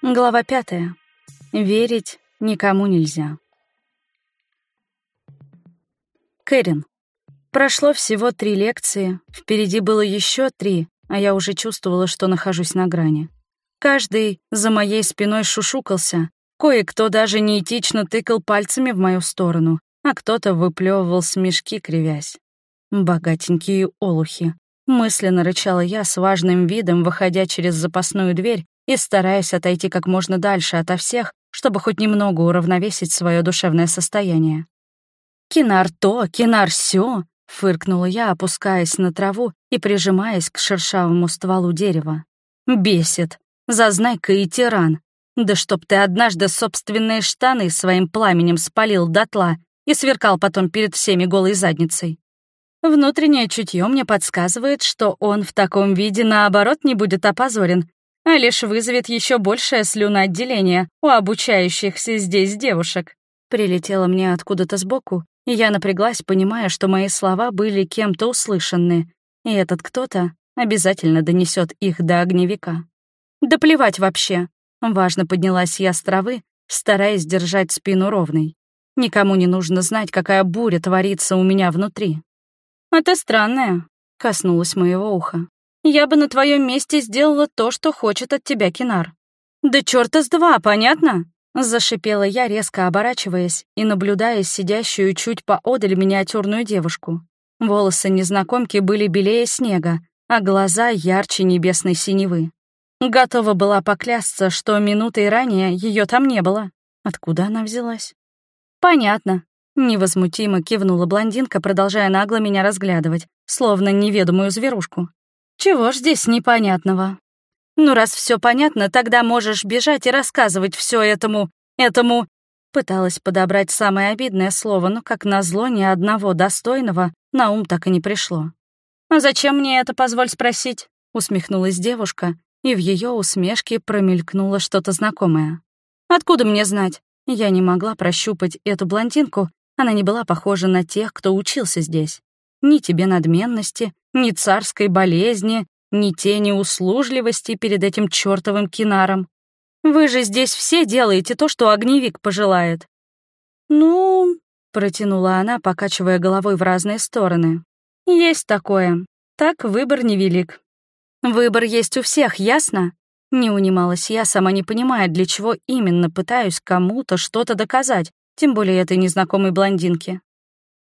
Глава пятая. Верить никому нельзя. Кэрин. Прошло всего три лекции, впереди было еще три, а я уже чувствовала, что нахожусь на грани. Каждый за моей спиной шушукался, кое-кто даже неэтично тыкал пальцами в мою сторону, а кто-то выплевывал смешки, кривясь. Богатенькие олухи. Мысленно рычала я с важным видом, выходя через запасную дверь и стараясь отойти как можно дальше ото всех, чтобы хоть немного уравновесить свое душевное состояние. «Кинар то, кинар сё!» — фыркнула я, опускаясь на траву и прижимаясь к шершавому стволу дерева. «Бесит! Зазнайка и тиран! Да чтоб ты однажды собственные штаны своим пламенем спалил дотла и сверкал потом перед всеми голой задницей!» Внутреннее чутье мне подсказывает, что он в таком виде, наоборот, не будет опозорен, а лишь вызовет еще большее слюноотделение у обучающихся здесь девушек. Прилетело мне откуда-то сбоку, и я напряглась, понимая, что мои слова были кем-то услышаны, и этот кто-то обязательно донесет их до огневика. Да плевать вообще. Важно поднялась я с травы, стараясь держать спину ровной. Никому не нужно знать, какая буря творится у меня внутри. «А ты странная», — коснулась моего уха. Я бы на твоем месте сделала то, что хочет от тебя Кинар. Да чёрта с два, понятно? Зашипела я, резко оборачиваясь и наблюдая сидящую чуть поодаль миниатюрную девушку. Волосы незнакомки были белее снега, а глаза ярче небесной синевы. Готова была поклясться, что минутой ранее ее там не было. Откуда она взялась? Понятно. Невозмутимо кивнула блондинка, продолжая нагло меня разглядывать, словно неведомую зверушку. Чего ж здесь непонятного? Ну, раз все понятно, тогда можешь бежать и рассказывать все этому... этому... Пыталась подобрать самое обидное слово, но, как назло, ни одного достойного на ум так и не пришло. «А зачем мне это, позволь спросить?» — усмехнулась девушка, и в ее усмешке промелькнуло что-то знакомое. «Откуда мне знать?» Я не могла прощупать эту блондинку, она не была похожа на тех, кто учился здесь. Ни тебе надменности, ни царской болезни, ни тени услужливости перед этим чертовым кинаром. Вы же здесь все делаете то, что огневик пожелает». «Ну...» — протянула она, покачивая головой в разные стороны. «Есть такое. Так выбор невелик. Выбор есть у всех, ясно?» Не унималась я, сама не понимая, для чего именно пытаюсь кому-то что-то доказать, тем более этой незнакомой блондинке.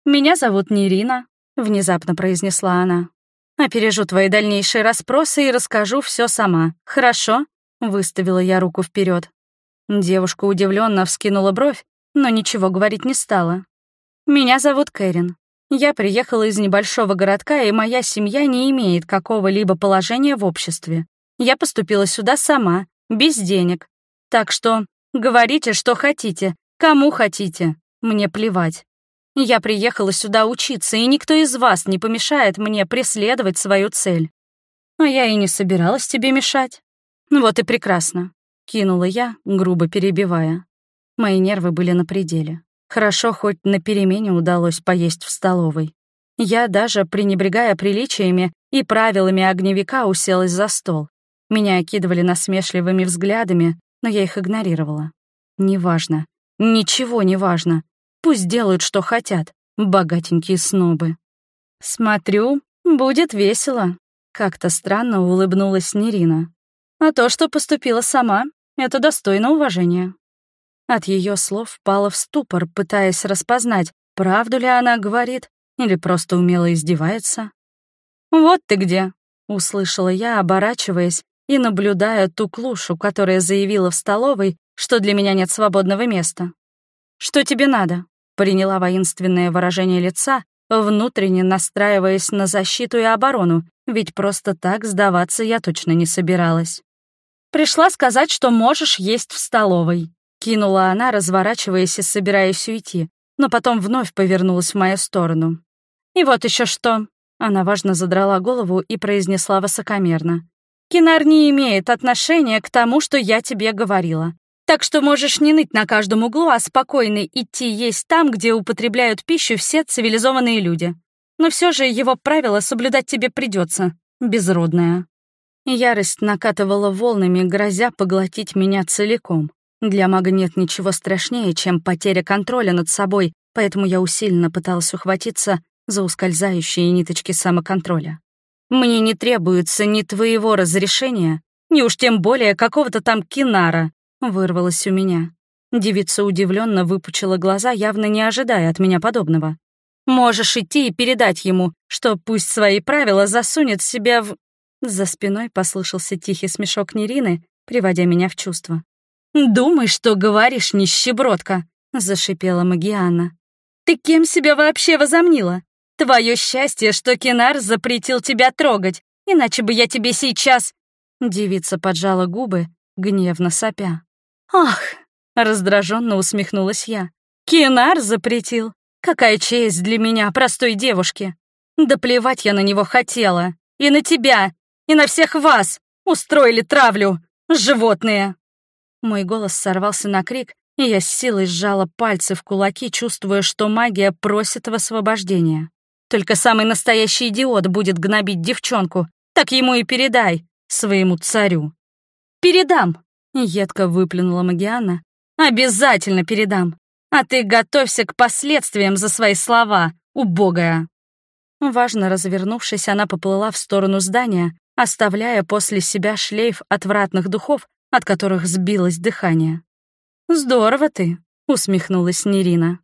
«Меня зовут Нерина», — внезапно произнесла она. «Опережу твои дальнейшие расспросы и расскажу все сама. Хорошо?» — выставила я руку вперед. Девушка удивленно вскинула бровь, но ничего говорить не стала. «Меня зовут Кэрин. Я приехала из небольшого городка, и моя семья не имеет какого-либо положения в обществе. Я поступила сюда сама, без денег. Так что говорите, что хотите, кому хотите. Мне плевать. Я приехала сюда учиться, и никто из вас не помешает мне преследовать свою цель. А я и не собиралась тебе мешать. Вот и прекрасно. Кинула я, грубо перебивая. Мои нервы были на пределе. Хорошо, хоть на перемене удалось поесть в столовой. Я даже, пренебрегая приличиями и правилами огневика, уселась за стол. Меня окидывали насмешливыми взглядами, но я их игнорировала. Неважно. Ничего не важно. Пусть делают, что хотят, богатенькие снобы. Смотрю, будет весело. Как-то странно улыбнулась Нерина. А то, что поступила сама, это достойно уважения. От ее слов впала в ступор, пытаясь распознать, правду ли она говорит или просто умело издевается. «Вот ты где!» — услышала я, оборачиваясь и наблюдая ту клушу, которая заявила в столовой, что для меня нет свободного места. «Что тебе надо?» Приняла воинственное выражение лица, внутренне настраиваясь на защиту и оборону, ведь просто так сдаваться я точно не собиралась. «Пришла сказать, что можешь есть в столовой», — кинула она, разворачиваясь и собираясь уйти, но потом вновь повернулась в мою сторону. «И вот еще что», — она важно задрала голову и произнесла высокомерно. «Кинар не имеет отношения к тому, что я тебе говорила. Так что можешь не ныть на каждом углу, а спокойно идти есть там, где употребляют пищу все цивилизованные люди. Но все же его правила соблюдать тебе придется, безродная. Ярость накатывала волнами, грозя поглотить меня целиком. Для мага нет ничего страшнее, чем потеря контроля над собой, поэтому я усиленно пыталась ухватиться за ускользающие ниточки самоконтроля. «Мне не требуется ни твоего разрешения, ни уж тем более какого-то там кинара», — вырвалось у меня. Девица удивленно выпучила глаза, явно не ожидая от меня подобного. «Можешь идти и передать ему, что пусть свои правила засунет себя в...» За спиной послышался тихий смешок Нерины, приводя меня в чувство. «Думай, что говоришь, нищебродка!» — зашипела Магиана. «Ты кем себя вообще возомнила? Твое счастье, что Кинар запретил тебя трогать, иначе бы я тебе сейчас...» Девица поджала губы, гневно сопя. «Ах!» — раздраженно усмехнулась я. «Кинар запретил? Какая честь для меня, простой девушки! Да плевать я на него хотела! И на тебя! И на всех вас! Устроили травлю! Животные!» Мой голос сорвался на крик, и я с силой сжала пальцы в кулаки, чувствуя, что магия просит в освобождения. Только самый настоящий идиот будет гнобить девчонку. Так ему и передай, своему царю. «Передам!» — едко выплюнула Магиана. «Обязательно передам! А ты готовься к последствиям за свои слова, убогая!» Важно развернувшись, она поплыла в сторону здания, оставляя после себя шлейф отвратных духов, от которых сбилось дыхание. «Здорово ты!» — усмехнулась Нерина.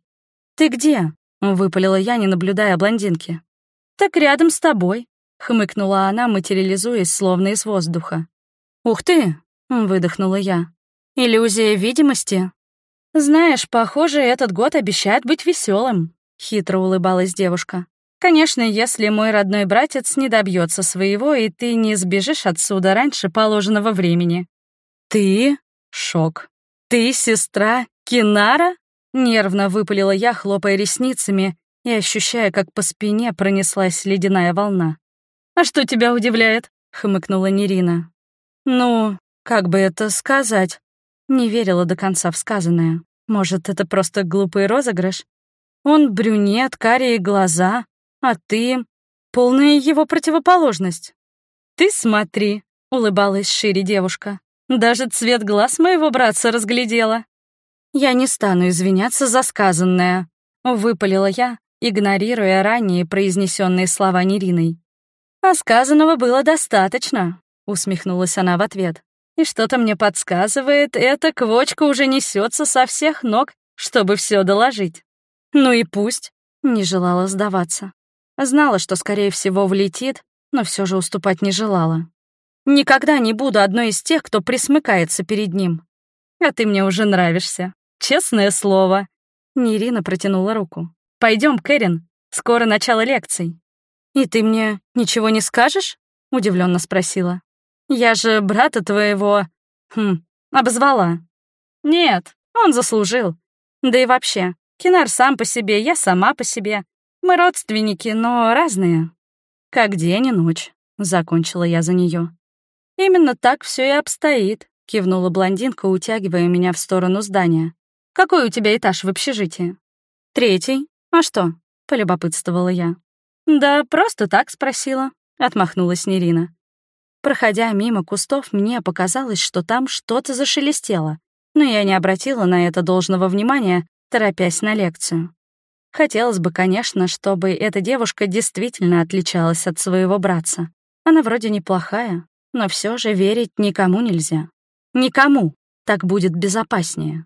«Ты где?» — выпалила я, не наблюдая блондинки. «Так рядом с тобой», — хмыкнула она, материализуясь, словно из воздуха. «Ух ты!» — выдохнула я. «Иллюзия видимости?» «Знаешь, похоже, этот год обещает быть веселым», — хитро улыбалась девушка. «Конечно, если мой родной братец не добьется своего, и ты не сбежишь отсюда раньше положенного времени». «Ты?» — шок. «Ты сестра Кинара?» Нервно выпалила я, хлопая ресницами и ощущая, как по спине пронеслась ледяная волна. «А что тебя удивляет?» — хмыкнула Нерина. «Ну, как бы это сказать?» Не верила до конца в сказанное. Может, это просто глупый розыгрыш? Он брюнет, карие глаза, а ты — полная его противоположность. «Ты смотри», — улыбалась шире девушка. «Даже цвет глаз моего братца разглядела». «Я не стану извиняться за сказанное», — выпалила я, игнорируя ранее произнесенные слова Нериной. «А сказанного было достаточно», — усмехнулась она в ответ. «И что-то мне подсказывает, эта квочка уже несется со всех ног, чтобы все доложить». «Ну и пусть», — не желала сдаваться. Знала, что, скорее всего, влетит, но все же уступать не желала. «Никогда не буду одной из тех, кто присмыкается перед ним. А ты мне уже нравишься». Честное слово. Нерина протянула руку. Пойдем, Кэрин. Скоро начало лекций. И ты мне ничего не скажешь? Удивленно спросила. Я же брата твоего... Хм, обозвала. Нет, он заслужил. Да и вообще, Кинар сам по себе, я сама по себе. Мы родственники, но разные. Как день и ночь, закончила я за нее. Именно так все и обстоит, кивнула блондинка, утягивая меня в сторону здания. Какой у тебя этаж в общежитии?» «Третий. А что?» — полюбопытствовала я. «Да просто так спросила», — отмахнулась Нерина. Проходя мимо кустов, мне показалось, что там что-то зашелестело, но я не обратила на это должного внимания, торопясь на лекцию. Хотелось бы, конечно, чтобы эта девушка действительно отличалась от своего братца. Она вроде неплохая, но все же верить никому нельзя. Никому. Так будет безопаснее.